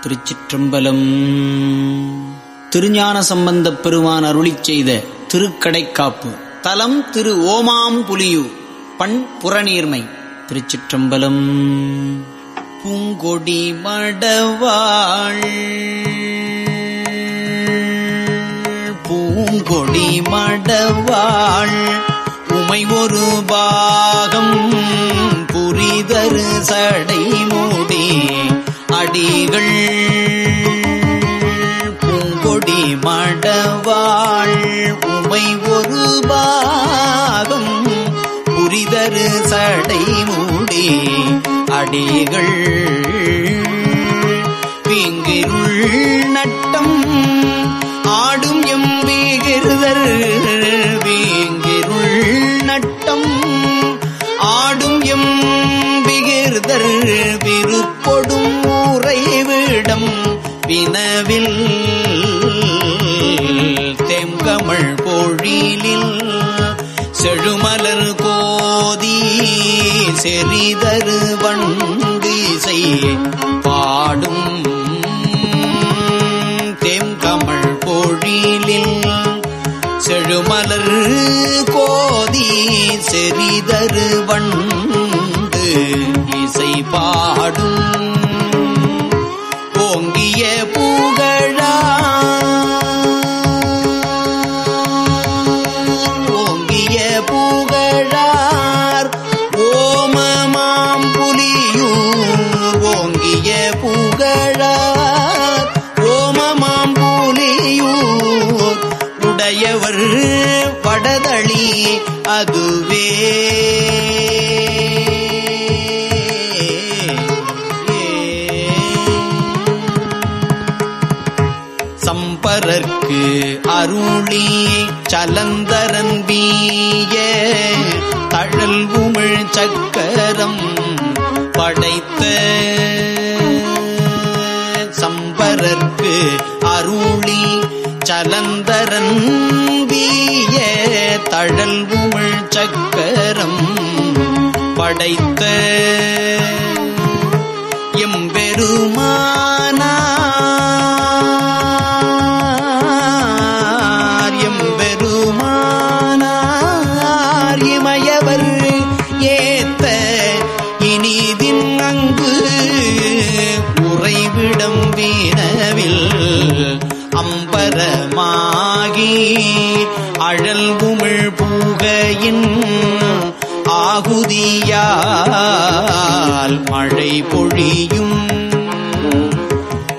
திருச்சிற்றம்பலம். திருஞான சம்பந்தப் பெருமான் அருளி செய்த திருக்கடைக்காப்பு. தலம் திரு ஓமாம் புலியு பண் புறநீர்மை. திருச்சிற்றம்பலம். பூங்கொடி மடவாள். பூங்கொடி மடவாள். உமை ஒரு பாகம் புரிதரு சடை மூடி அடிகள். பூங்கொடி மடவாள். உமை ஒரு பாகம். புரிதரு சடை மூடி அடிகள். பொழிலில் செழுமலர் கோதி செறிதரு வண்டிசை பாடும் தெம்தமிழ் பொழிலில் செழுமலர் கோதி செறிதரு வண்டு இசை பாடும் வடதளி அதுவே. சம்பரர்க்கு அருளி சலந்தரன் வீய தழல் உமிழ் சக்கரம் படைத்த சம்பரர்க்கு அருளி சலந்தரன் வீய தழல் உமிழ் சக்கரம் படைத்த எம்பெருமானார் மழை பொழியும்.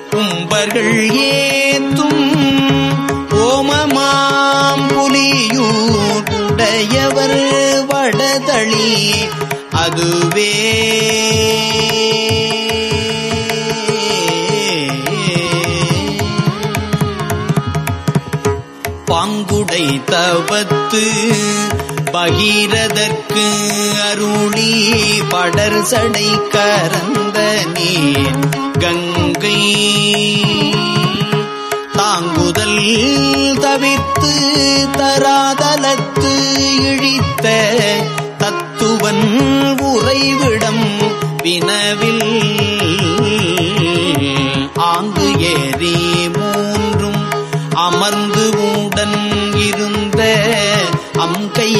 கும்பர்கள் ஏத்தும். ஓமமாம் புலியூடையவர் வடதளி அதுவே. பாங்குடை தவத்து பகீரதற்கு அருளி படர் சடை கரந்த நீர் கங்கை. தாங்குதல் தவித்து தராதலத்து இழித்த தத்துவன் உறைவிடம் வினவில்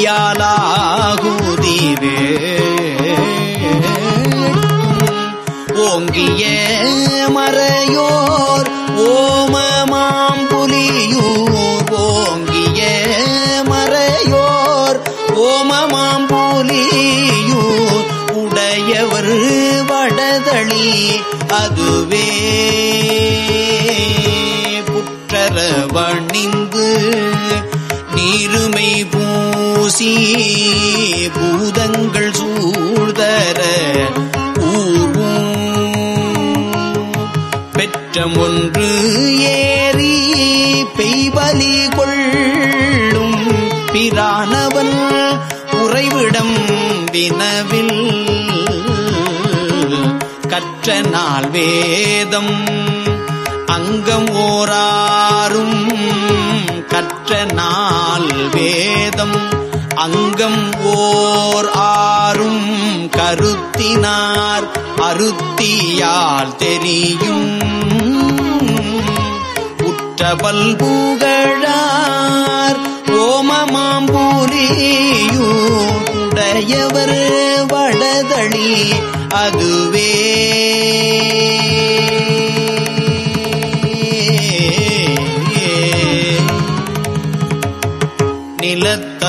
அங்கையாலாகுதிவே ஓங்கிய மறையோர் ஓமமாம் புலியூர். ஓங்கிய மறையோர் ஓமமாம் புலியூர். உடையவர் வடதளி அதுவே. புற்றரவணிந்து நீருமை பூசி பூதங்கள் சூழ்தர ஊர்வும் பெற்றம் ஒன்று ஏறி பெய்வலி கொள்ளும் பிரானவன் உறைவிடம் வினவில். கற்ற நாள் வேதம் அங்கம் ஓராறும் கற்ற நாள் வேதம். அங்கம் ஓர் ஆறும் கருத்தினார் அருத்தியால் தெரியும். பல்புகழார் ஓமமாம்பூலியுடையவர் வளதளி அதுவே.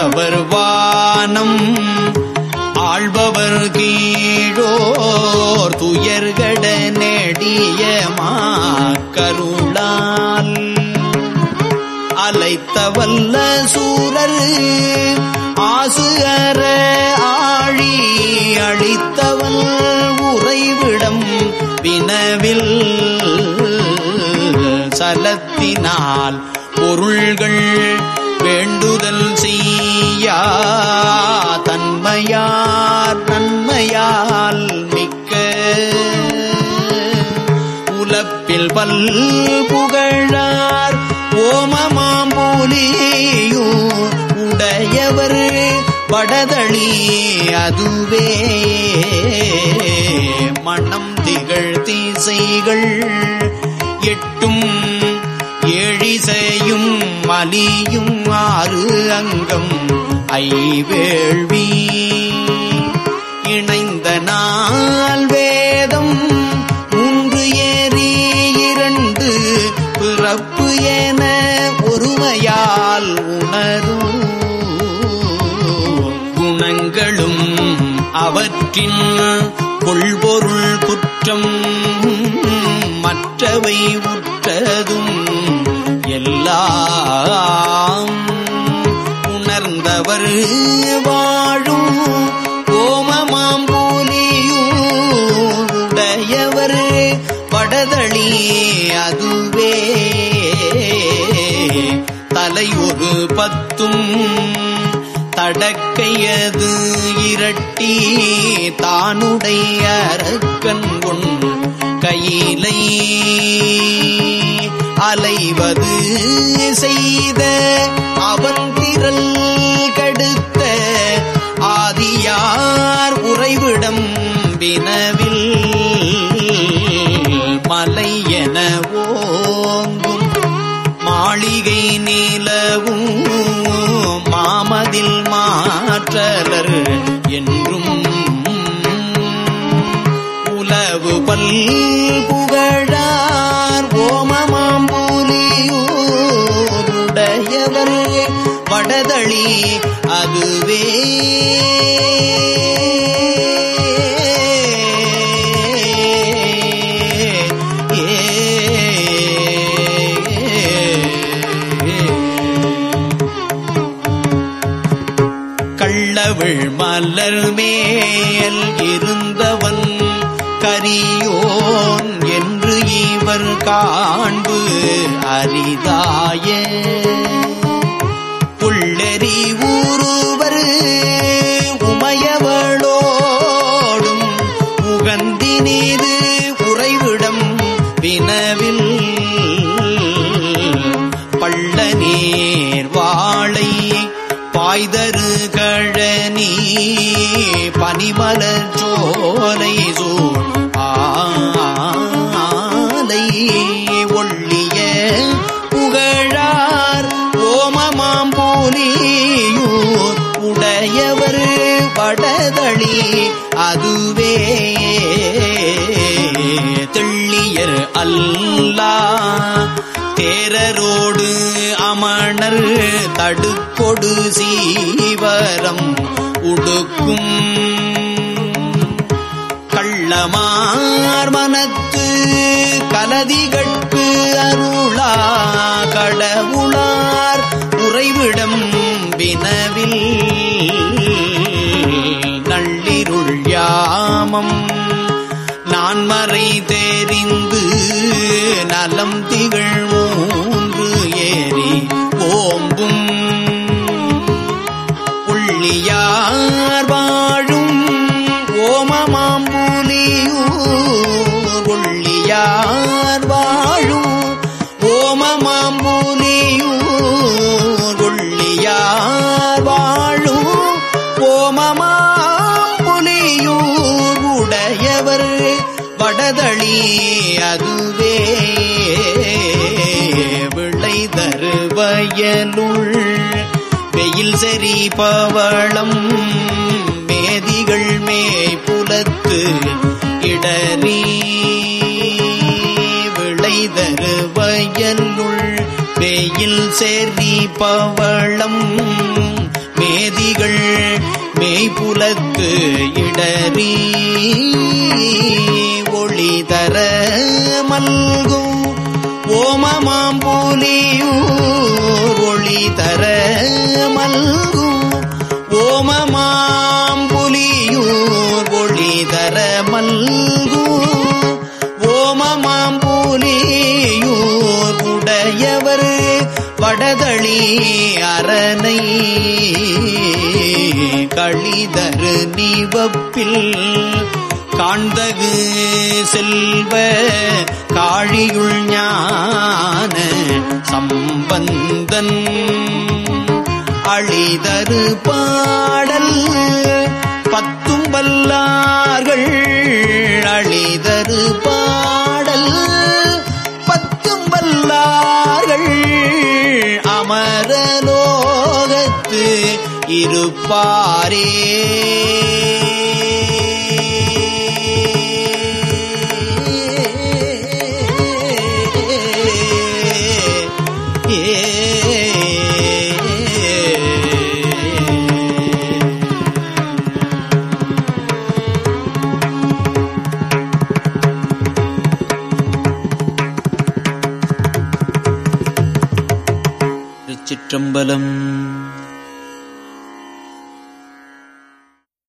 நிலத்தவர் வானம் ஆள்பவர் கீழோர் துயர்கட நெடிய மாக்கருளால். அலைத்தவல்ல சூரர் ஆசு அற ஆழி அழித்தவள் உறைவிடம் வினவில் சலத்தினால் பொருள்கள் செய்யா தன்மையார் நன்மையால் மிக்க உலப்பில் பல் புகழார் ஓமமாம்பூலியூ உடையவர் படதளி அதுவே. மனம் திகழ் தீசைகள் எட்டும் ஏழிசையும் மலியும் ஆறு அங்கம். ஐவேள்வி. இணைந்த நாள் வேதம் மூன்று ஏறி இரண்டு பிறப்பு என ஒருமையால் உணரும். குணங்களும் அவற்றின் கொள்பொருள் குற்றம் மற்றவை உற்றதும் எல்லாம் வந்தவர் வாழும் ஓமமாம்பூலியுடையவர் படதளி அதுவே. தலையொரு பத்தும் தடக்கையது இரட்டி தானுடைய அரக்கன் கொண் கையிலை. அலைவது செய்த அவன் வினவில் மலை என ஓங்கும். மாளிகை நீலவும் மாமதில் மாற்றலர் என்றும். உலவு பல் புகழார் ஓமமாம்பூலியூருடையவர் வடதளி அதுவே. இருந்தவன் கரியோன் என்று இவர் காண்பு அரிதாய. புள்ளெறி ஊருவர் உமையவளோடும் உகந்தி நீது உறைவிடம் வினவில். பள்ள நீர் வாழை பாய்தருகள் நீ பனிமலர் சோலை சூழ் ஆலை ஒள்ளிய புகழார் ஓமமாம் போலியூர் உடையவர் படதளி அதுவே தெள்ளியர் அல்லா. தேரரோடு அமணர் தடுப்பொடு சீவரம் உடுக்கும். கள்ளமார் மனத்து கலதிகட்கு அருளா கடவுளார் உறைவிடம் வினவில். ஓமமாம்பூலியூர் உள்ளியார் வாழும் ஓமமாம்பூலியூர் உள்ளியார் வாழும் ஓமமாம்புலியூர் உடையவர் வடதளி அதுவே. விளை தருவயனுள் வெயில் செறி பவளம் புலத்து இடறி விளைதரு வயலுள் வெயில் செறி பவளம் மேதிகள் மேய்புலத்து இடறி ஒளி தர மல்கும் ஓமமாம் போலியூர் ஒளி தர உடையவர் வடதளி அரணை. களிதரு நீவப்பில் காண்தகு செல்வ காழியுள் ஞான சம்பந்தன். அழிதரு பாடல் பத்தும் வல்லார்கள் அழிதரு பாடல் இருப்பாரே ஏ